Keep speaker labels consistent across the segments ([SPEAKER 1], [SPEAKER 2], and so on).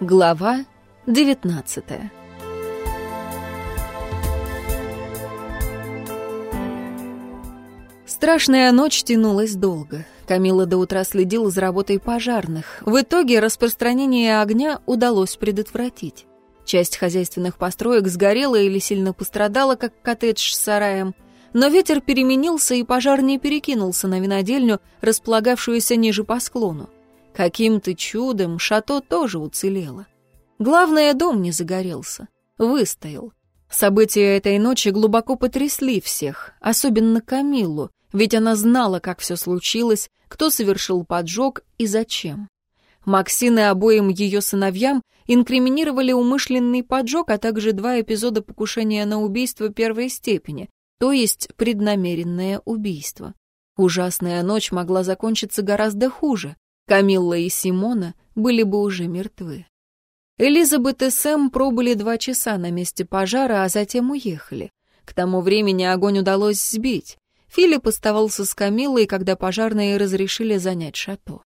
[SPEAKER 1] Глава 19 Страшная ночь тянулась долго. Камила до утра следила за работой пожарных. В итоге распространение огня удалось предотвратить. Часть хозяйственных построек сгорела или сильно пострадала, как коттедж с сараем. Но ветер переменился, и пожар не перекинулся на винодельню, располагавшуюся ниже по склону. Каким-то чудом шато тоже уцелело. Главное, дом не загорелся. Выстоял. События этой ночи глубоко потрясли всех, особенно Камиллу, ведь она знала, как все случилось, кто совершил поджог и зачем. Максин и обоим ее сыновьям инкриминировали умышленный поджог, а также два эпизода покушения на убийство первой степени, то есть преднамеренное убийство. Ужасная ночь могла закончиться гораздо хуже. Камилла и Симона были бы уже мертвы. Элизабет и Сэм пробыли два часа на месте пожара, а затем уехали. К тому времени огонь удалось сбить. Филипп оставался с Камиллой, когда пожарные разрешили занять шато.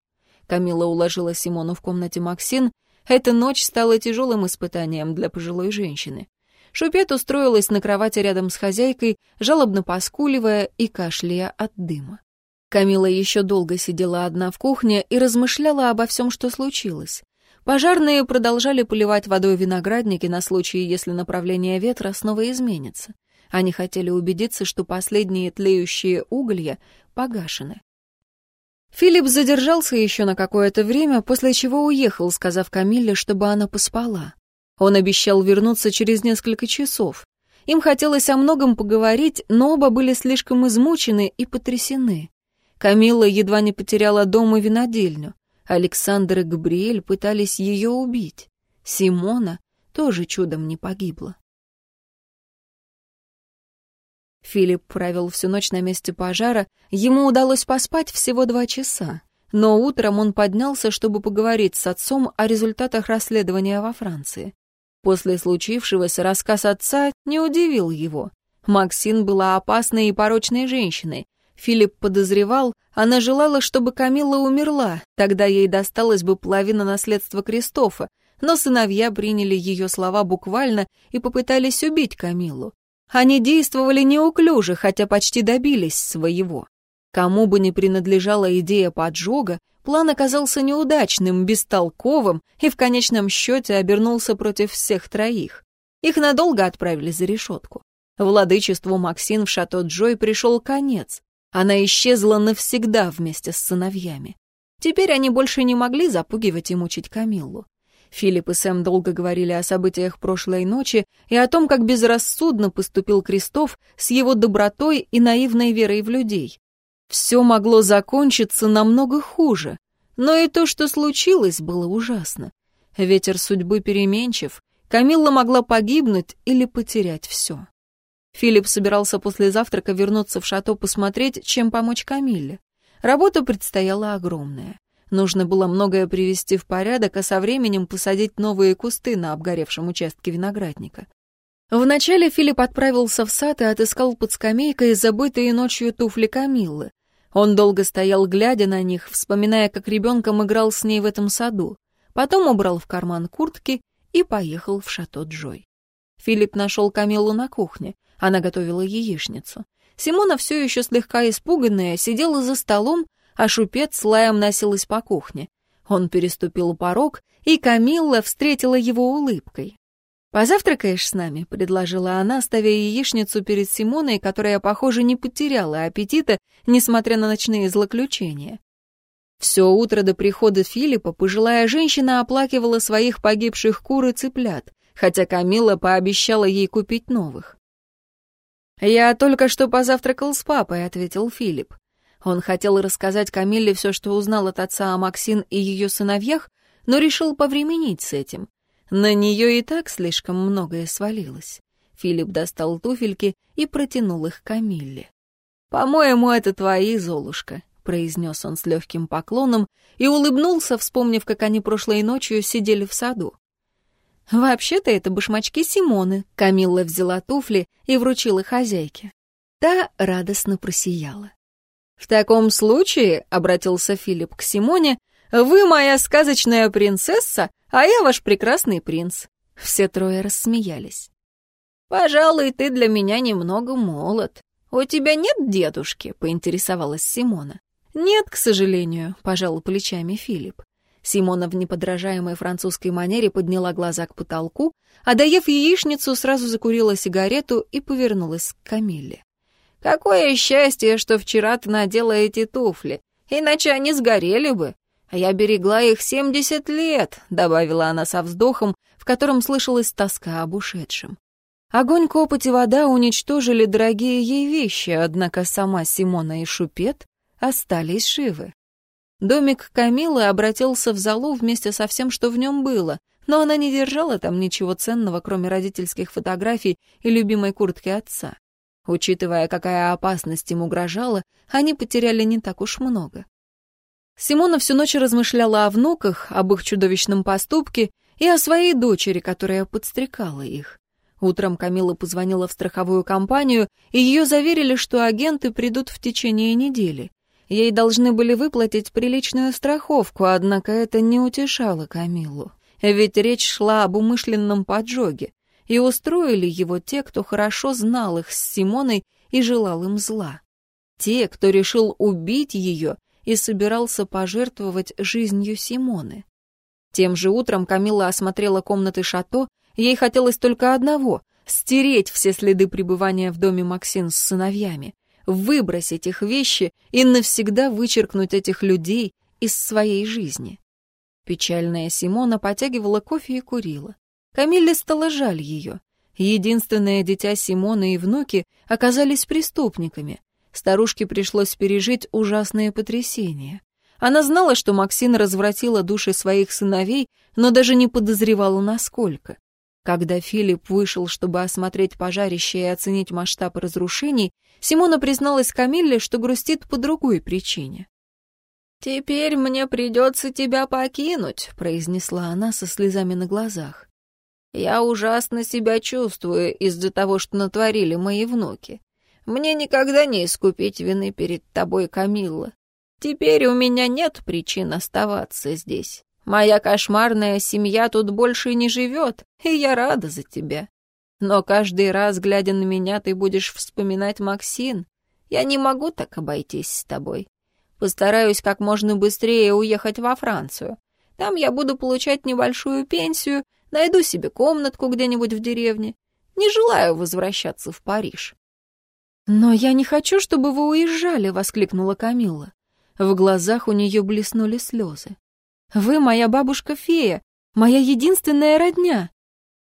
[SPEAKER 1] Камилла уложила Симону в комнате Максин. Эта ночь стала тяжелым испытанием для пожилой женщины. Шупет устроилась на кровати рядом с хозяйкой, жалобно поскуливая и кашляя от дыма. Камила еще долго сидела одна в кухне и размышляла обо всем, что случилось. Пожарные продолжали поливать водой виноградники на случай, если направление ветра снова изменится. Они хотели убедиться, что последние тлеющие уголья погашены. Филипп задержался еще на какое-то время, после чего уехал, сказав Камилле, чтобы она поспала. Он обещал вернуться через несколько часов. Им хотелось о многом поговорить, но оба были слишком измучены и потрясены. Камилла едва не потеряла дом и винодельню. Александр и Габриэль пытались ее убить. Симона тоже чудом не погибла. Филипп провел всю ночь на месте пожара, ему удалось поспать всего два часа. Но утром он поднялся, чтобы поговорить с отцом о результатах расследования во Франции. После случившегося рассказ отца не удивил его. Максин была опасной и порочной женщиной, Филипп подозревал, она желала, чтобы Камилла умерла, тогда ей досталась бы половина наследства Кристофа, но сыновья приняли ее слова буквально и попытались убить Камиллу. Они действовали неуклюже, хотя почти добились своего. Кому бы ни принадлежала идея поджога, план оказался неудачным, бестолковым и в конечном счете обернулся против всех троих. Их надолго отправили за решетку. Владычеству Максин в шато Джой пришел конец. Она исчезла навсегда вместе с сыновьями. Теперь они больше не могли запугивать и мучить Камиллу. Филипп и Сэм долго говорили о событиях прошлой ночи и о том, как безрассудно поступил Крестов с его добротой и наивной верой в людей. Все могло закончиться намного хуже, но и то, что случилось, было ужасно. Ветер судьбы переменчив, Камилла могла погибнуть или потерять все. Филипп собирался после завтрака вернуться в шато посмотреть, чем помочь Камилле. Работа предстояла огромная. Нужно было многое привести в порядок, а со временем посадить новые кусты на обгоревшем участке виноградника. Вначале Филипп отправился в сад и отыскал под скамейкой забытые ночью туфли Камиллы. Он долго стоял, глядя на них, вспоминая, как ребенком играл с ней в этом саду. Потом убрал в карман куртки и поехал в шато Джой. Филипп нашел Камиллу на кухне. Она готовила яичницу. Симона, все еще слегка испуганная, сидела за столом, а шупец с лаем носилась по кухне. Он переступил порог, и Камилла встретила его улыбкой. «Позавтракаешь с нами?» — предложила она, ставя яичницу перед Симоной, которая, похоже, не потеряла аппетита, несмотря на ночные злоключения. Все утро до прихода Филиппа пожилая женщина оплакивала своих погибших кур и цыплят, хотя Камила пообещала ей купить новых. «Я только что позавтракал с папой», — ответил Филипп. Он хотел рассказать Камилле все, что узнал от отца о Максин и ее сыновьях, но решил повременить с этим. На нее и так слишком многое свалилось. Филипп достал туфельки и протянул их Камилле. «По-моему, это твои, Золушка», — произнес он с легким поклоном и улыбнулся, вспомнив, как они прошлой ночью сидели в саду. «Вообще-то это башмачки Симоны», — Камилла взяла туфли и вручила хозяйке. Та радостно просияла. «В таком случае», — обратился Филипп к Симоне, Вы моя сказочная принцесса, а я ваш прекрасный принц». Все трое рассмеялись. «Пожалуй, ты для меня немного молод. У тебя нет дедушки?» — поинтересовалась Симона. «Нет, к сожалению», — пожал плечами Филипп. Симона в неподражаемой французской манере подняла глаза к потолку, а, доев яичницу, сразу закурила сигарету и повернулась к Камилле. «Какое счастье, что вчера ты надела эти туфли, иначе они сгорели бы. А я берегла их семьдесят лет», — добавила она со вздохом, в котором слышалась тоска об ушедшем. Огонь, копоть и вода уничтожили дорогие ей вещи, однако сама Симона и Шупет остались живы. Домик Камилы обратился в залу вместе со всем, что в нем было, но она не держала там ничего ценного, кроме родительских фотографий и любимой куртки отца. Учитывая, какая опасность им угрожала, они потеряли не так уж много. Симона всю ночь размышляла о внуках, об их чудовищном поступке и о своей дочери, которая подстрекала их. Утром Камила позвонила в страховую компанию, и ее заверили, что агенты придут в течение недели. Ей должны были выплатить приличную страховку, однако это не утешало Камилу. Ведь речь шла об умышленном поджоге, и устроили его те, кто хорошо знал их с Симоной и желал им зла. Те, кто решил убить ее и собирался пожертвовать жизнью Симоны. Тем же утром Камила осмотрела комнаты шато, ей хотелось только одного — стереть все следы пребывания в доме Максин с сыновьями выбросить их вещи и навсегда вычеркнуть этих людей из своей жизни. Печальная Симона потягивала кофе и курила. Камилле стало жаль ее. Единственное дитя Симона и внуки оказались преступниками. Старушке пришлось пережить ужасные потрясения. Она знала, что Максин развратила души своих сыновей, но даже не подозревала, насколько. Когда Филипп вышел, чтобы осмотреть пожарище и оценить масштаб разрушений, Симона призналась Камилле, что грустит по другой причине. «Теперь мне придется тебя покинуть», — произнесла она со слезами на глазах. «Я ужасно себя чувствую из-за того, что натворили мои внуки. Мне никогда не искупить вины перед тобой, Камилла. Теперь у меня нет причин оставаться здесь. Моя кошмарная семья тут больше не живет, и я рада за тебя. Но каждый раз, глядя на меня, ты будешь вспоминать Максин. Я не могу так обойтись с тобой. Постараюсь как можно быстрее уехать во Францию. Там я буду получать небольшую пенсию, найду себе комнатку где-нибудь в деревне. Не желаю возвращаться в Париж». «Но я не хочу, чтобы вы уезжали», — воскликнула Камилла. В глазах у нее блеснули слезы. Вы моя бабушка-фея, моя единственная родня».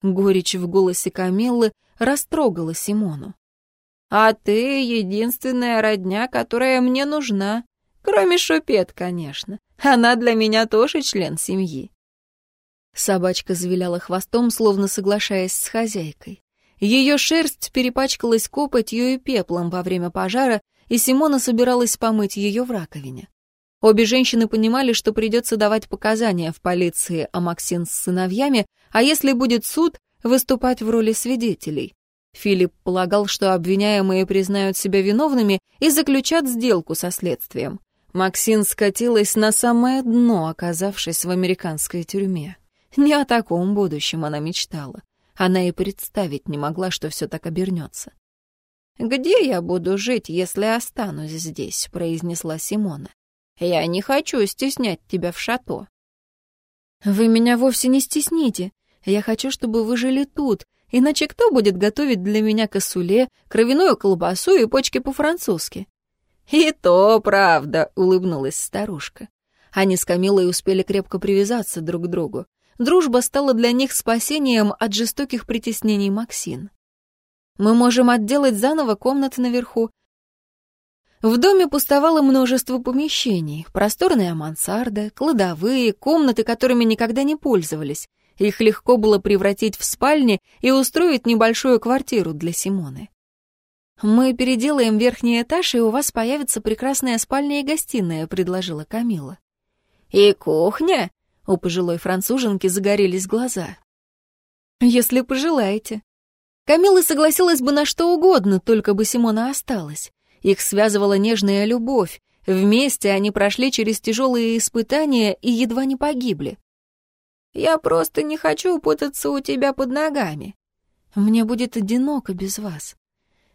[SPEAKER 1] Горечь в голосе Камиллы растрогала Симону. «А ты единственная родня, которая мне нужна. Кроме Шупет, конечно. Она для меня тоже член семьи». Собачка завиляла хвостом, словно соглашаясь с хозяйкой. Ее шерсть перепачкалась копотью и пеплом во время пожара, и Симона собиралась помыть ее в раковине. Обе женщины понимали, что придется давать показания в полиции о Максин с сыновьями, а если будет суд, выступать в роли свидетелей. Филипп полагал, что обвиняемые признают себя виновными и заключат сделку со следствием. Максин скатилась на самое дно, оказавшись в американской тюрьме. Не о таком будущем она мечтала. Она и представить не могла, что все так обернется. «Где я буду жить, если останусь здесь?» — произнесла Симона. Я не хочу стеснять тебя в шато». «Вы меня вовсе не стесните. Я хочу, чтобы вы жили тут, иначе кто будет готовить для меня косуле, кровяную колбасу и почки по-французски?» «И то правда», — улыбнулась старушка. Они с Камилой успели крепко привязаться друг к другу. Дружба стала для них спасением от жестоких притеснений Максин. «Мы можем отделать заново комнаты наверху, в доме пустовало множество помещений, просторная мансарда, кладовые, комнаты, которыми никогда не пользовались. Их легко было превратить в спальни и устроить небольшую квартиру для Симоны. «Мы переделаем верхний этаж, и у вас появится прекрасная спальня и гостиная», — предложила Камила. «И кухня?» — у пожилой француженки загорелись глаза. «Если пожелаете». Камила согласилась бы на что угодно, только бы Симона осталась. Их связывала нежная любовь, Вместе они прошли через тяжелые испытания и едва не погибли. «Я просто не хочу путаться у тебя под ногами. Мне будет одиноко без вас».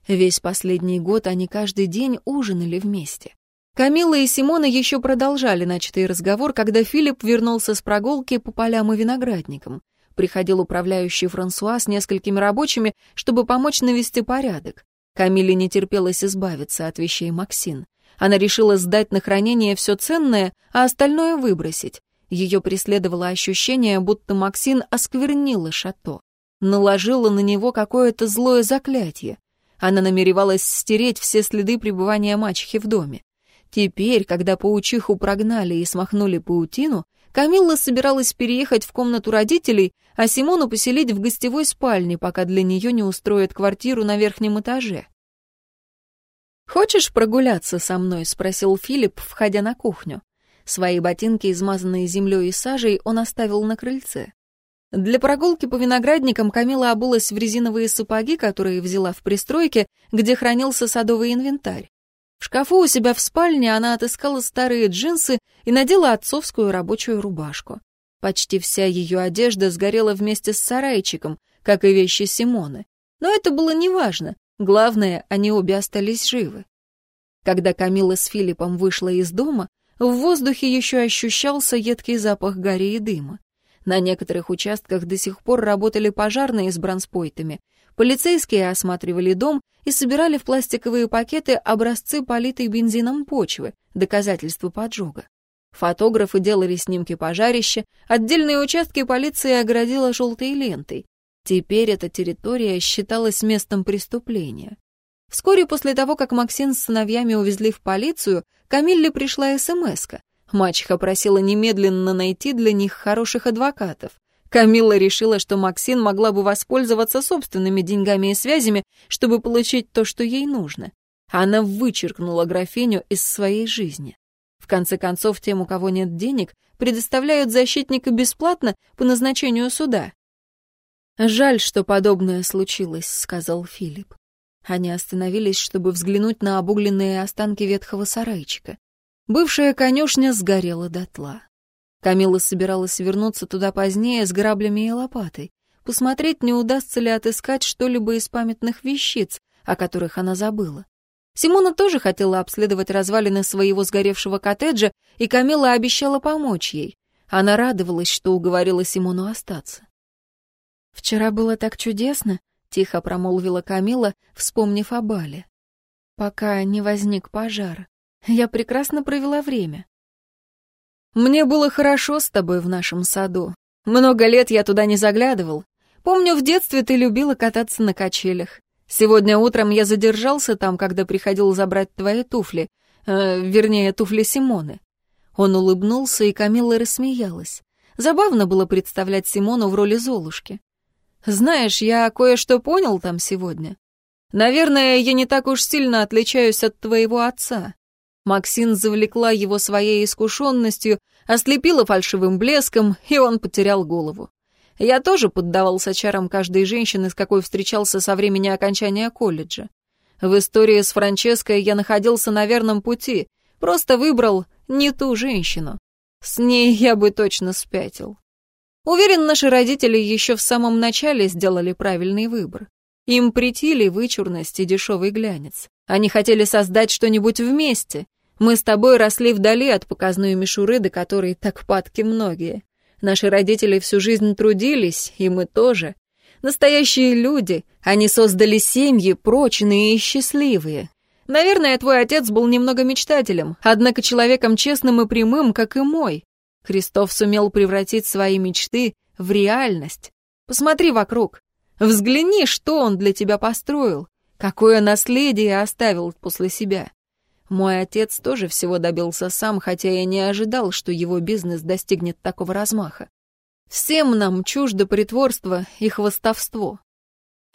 [SPEAKER 1] Весь последний год они каждый день ужинали вместе. Камила и Симона еще продолжали начатый разговор, когда Филипп вернулся с прогулки по полям и виноградникам. Приходил управляющий Франсуа с несколькими рабочими, чтобы помочь навести порядок. Камиле не терпелось избавиться от вещей Максин. Она решила сдать на хранение все ценное, а остальное выбросить. Ее преследовало ощущение, будто Максин осквернила шато. Наложила на него какое-то злое заклятие. Она намеревалась стереть все следы пребывания мачехи в доме. Теперь, когда паучиху прогнали и смахнули паутину, Камилла собиралась переехать в комнату родителей, а Симону поселить в гостевой спальне, пока для нее не устроят квартиру на верхнем этаже. «Хочешь прогуляться со мной?» — спросил Филипп, входя на кухню. Свои ботинки, измазанные землей и сажей, он оставил на крыльце. Для прогулки по виноградникам Камила обулась в резиновые сапоги, которые взяла в пристройке, где хранился садовый инвентарь. В шкафу у себя в спальне она отыскала старые джинсы и надела отцовскую рабочую рубашку. Почти вся ее одежда сгорела вместе с сарайчиком, как и вещи Симоны. Но это было неважно. Главное, они обе остались живы. Когда Камила с Филиппом вышла из дома, в воздухе еще ощущался едкий запах гари и дыма. На некоторых участках до сих пор работали пожарные с бронспойтами. Полицейские осматривали дом и собирали в пластиковые пакеты образцы политой бензином почвы, доказательства поджога. Фотографы делали снимки пожарища, отдельные участки полиции оградила желтой лентой. Теперь эта территория считалась местом преступления. Вскоре после того, как Максим с сыновьями увезли в полицию, Камилле пришла смс -ка. Мачеха просила немедленно найти для них хороших адвокатов. Камилла решила, что Максин могла бы воспользоваться собственными деньгами и связями, чтобы получить то, что ей нужно. Она вычеркнула графиню из своей жизни. В конце концов, тем, у кого нет денег, предоставляют защитника бесплатно по назначению суда. «Жаль, что подобное случилось», — сказал Филипп. Они остановились, чтобы взглянуть на обугленные останки ветхого сарайчика. Бывшая конюшня сгорела дотла. Камила собиралась вернуться туда позднее с граблями и лопатой, посмотреть, не удастся ли отыскать что-либо из памятных вещиц, о которых она забыла. Симона тоже хотела обследовать развалины своего сгоревшего коттеджа, и Камила обещала помочь ей. Она радовалась, что уговорила Симону остаться. «Вчера было так чудесно», — тихо промолвила Камила, вспомнив о бале. «Пока не возник пожар. Я прекрасно провела время. Мне было хорошо с тобой в нашем саду. Много лет я туда не заглядывал. Помню, в детстве ты любила кататься на качелях. Сегодня утром я задержался там, когда приходил забрать твои туфли, э, вернее, туфли Симоны. Он улыбнулся, и Камилла рассмеялась. Забавно было представлять Симону в роли Золушки. Знаешь, я кое-что понял там сегодня. Наверное, я не так уж сильно отличаюсь от твоего отца. Максин завлекла его своей искушенностью, ослепила фальшивым блеском, и он потерял голову. Я тоже поддавался чарам каждой женщины, с какой встречался со времени окончания колледжа. В истории с Франческой я находился на верном пути, просто выбрал не ту женщину. С ней я бы точно спятил. Уверен, наши родители еще в самом начале сделали правильный выбор. Им притили вычурность и дешевый глянец. Они хотели создать что-нибудь вместе, мы с тобой росли вдали от показной мишуры, до которой так падки многие. Наши родители всю жизнь трудились, и мы тоже. Настоящие люди, они создали семьи прочные и счастливые. Наверное, твой отец был немного мечтателем, однако человеком честным и прямым, как и мой. Христов сумел превратить свои мечты в реальность. Посмотри вокруг. Взгляни, что он для тебя построил, какое наследие оставил после себя. Мой отец тоже всего добился сам, хотя я не ожидал, что его бизнес достигнет такого размаха. Всем нам чуждо притворство и хвостовство.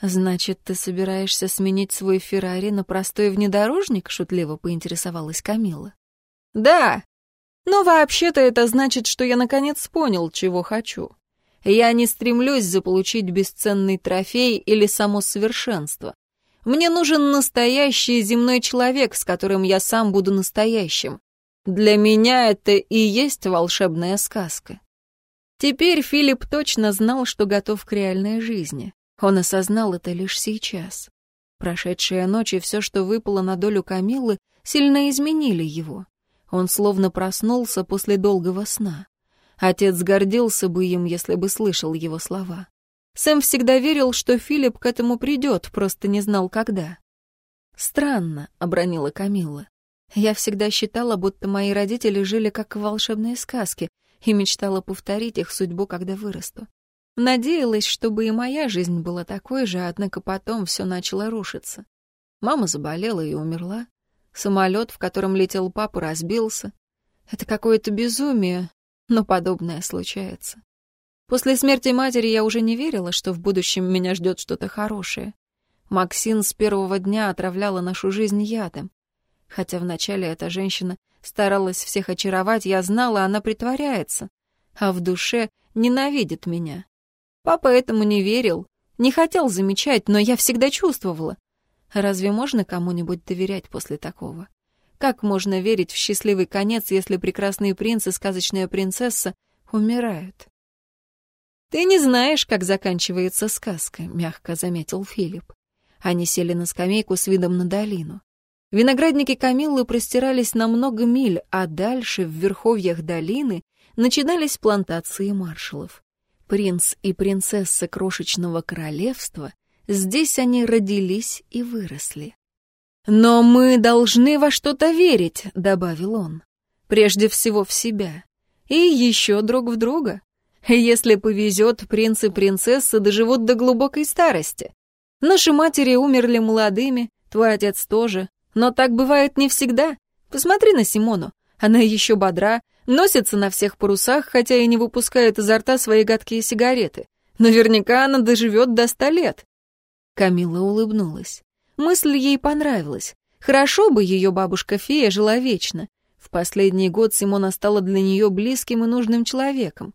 [SPEAKER 1] Значит, ты собираешься сменить свой Феррари на простой внедорожник? Шутливо поинтересовалась Камила. Да. Но вообще-то это значит, что я наконец понял, чего хочу. Я не стремлюсь заполучить бесценный трофей или само совершенство. Мне нужен настоящий земной человек, с которым я сам буду настоящим. Для меня это и есть волшебная сказка. Теперь Филипп точно знал, что готов к реальной жизни. Он осознал это лишь сейчас. Прошедшая ночь и все, что выпало на долю Камиллы, сильно изменили его. Он словно проснулся после долгого сна. Отец гордился бы им, если бы слышал его слова. Сэм всегда верил, что Филипп к этому придет, просто не знал, когда. «Странно», — обронила Камилла. «Я всегда считала, будто мои родители жили как в волшебной сказке, и мечтала повторить их судьбу, когда вырасту. Надеялась, чтобы и моя жизнь была такой же, однако потом все начало рушиться. Мама заболела и умерла. Самолет, в котором летел папа, разбился. Это какое-то безумие, но подобное случается. После смерти матери я уже не верила, что в будущем меня ждет что-то хорошее. Максин с первого дня отравляла нашу жизнь ядом. Хотя вначале эта женщина старалась всех очаровать, я знала, она притворяется, а в душе ненавидит меня. Папа этому не верил, не хотел замечать, но я всегда чувствовала. Разве можно кому-нибудь доверять после такого? Как можно верить в счастливый конец, если прекрасный принц и сказочная принцесса умирают? «Ты не знаешь, как заканчивается сказка», — мягко заметил Филипп. Они сели на скамейку с видом на долину. Виноградники Камиллы простирались на много миль, а дальше, в верховьях долины, начинались плантации маршалов. Принц и принцесса крошечного королевства, здесь они родились и выросли. «Но мы должны во что-то верить», — добавил он. «Прежде всего в себя. И еще друг в друга. Если повезет, принц и принцесса доживут до глубокой старости. Наши матери умерли молодыми, твой отец тоже. Но так бывает не всегда. Посмотри на Симону. Она еще бодра, носится на всех парусах, хотя и не выпускает изо рта свои гадкие сигареты. Наверняка она доживет до ста лет. Камила улыбнулась. Мысль ей понравилась. Хорошо бы ее бабушка-фея жила вечно. В последний год Симона стала для нее близким и нужным человеком.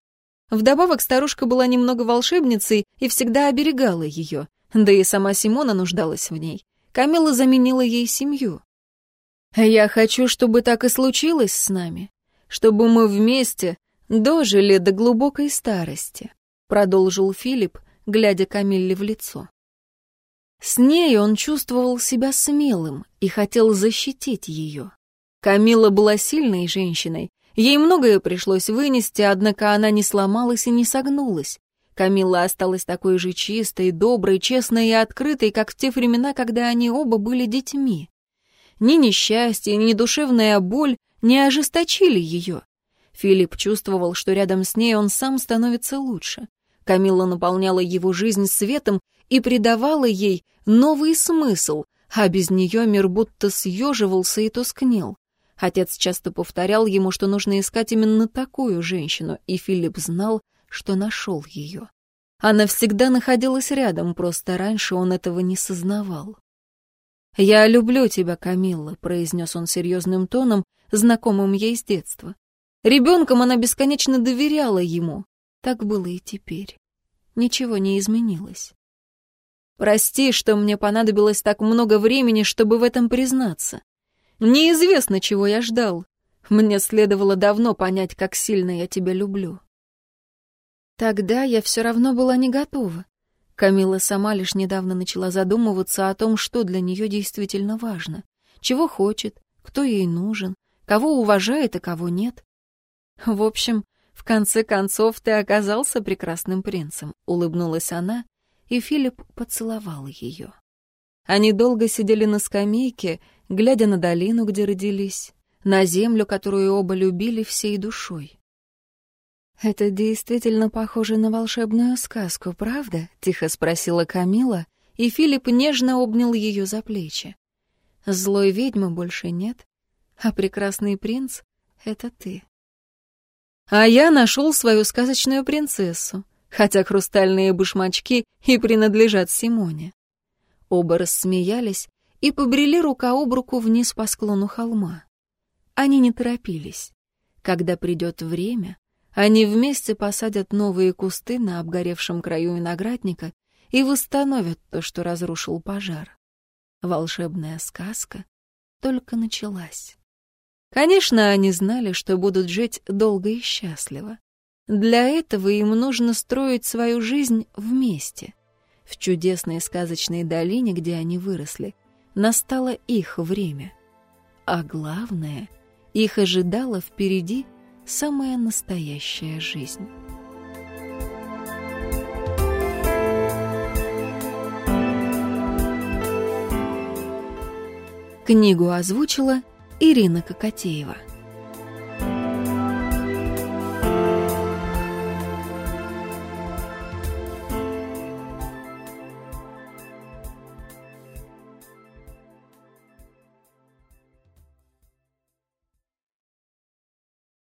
[SPEAKER 1] Вдобавок старушка была немного волшебницей и всегда оберегала ее, да и сама Симона нуждалась в ней. Камила заменила ей семью. «Я хочу, чтобы так и случилось с нами, чтобы мы вместе дожили до глубокой старости», продолжил Филипп, глядя Камилле в лицо. С ней он чувствовал себя смелым и хотел защитить ее. Камила была сильной женщиной, Ей многое пришлось вынести, однако она не сломалась и не согнулась. Камилла осталась такой же чистой, доброй, честной и открытой, как в те времена, когда они оба были детьми. Ни несчастье, ни душевная боль не ожесточили ее. Филипп чувствовал, что рядом с ней он сам становится лучше. Камилла наполняла его жизнь светом и придавала ей новый смысл, а без нее мир будто съеживался и тускнел. Отец часто повторял ему, что нужно искать именно такую женщину, и Филипп знал, что нашел ее. Она всегда находилась рядом, просто раньше он этого не сознавал. «Я люблю тебя, Камилла», — произнес он серьезным тоном, знакомым ей с детства. Ребенком она бесконечно доверяла ему. Так было и теперь. Ничего не изменилось. «Прости, что мне понадобилось так много времени, чтобы в этом признаться. Неизвестно, чего я ждал. Мне следовало давно понять, как сильно я тебя люблю. Тогда я все равно была не готова. Камила сама лишь недавно начала задумываться о том, что для нее действительно важно. Чего хочет, кто ей нужен, кого уважает, а кого нет. В общем, в конце концов ты оказался прекрасным принцем, улыбнулась она, и Филипп поцеловал ее. Они долго сидели на скамейке, глядя на долину, где родились, на землю, которую оба любили всей душой. «Это действительно похоже на волшебную сказку, правда?» — тихо спросила Камила, и Филипп нежно обнял ее за плечи. «Злой ведьмы больше нет, а прекрасный принц — это ты». «А я нашел свою сказочную принцессу, хотя хрустальные башмачки и принадлежат Симоне». Оба рассмеялись, и побрели рука об руку вниз по склону холма. Они не торопились. Когда придет время, они вместе посадят новые кусты на обгоревшем краю виноградника и восстановят то, что разрушил пожар. Волшебная сказка только началась. Конечно, они знали, что будут жить долго и счастливо. Для этого им нужно строить свою жизнь вместе. В чудесной сказочной долине, где они выросли, настало их время. А главное, их ожидала впереди самая настоящая жизнь. Книгу озвучила Ирина Кокотеева.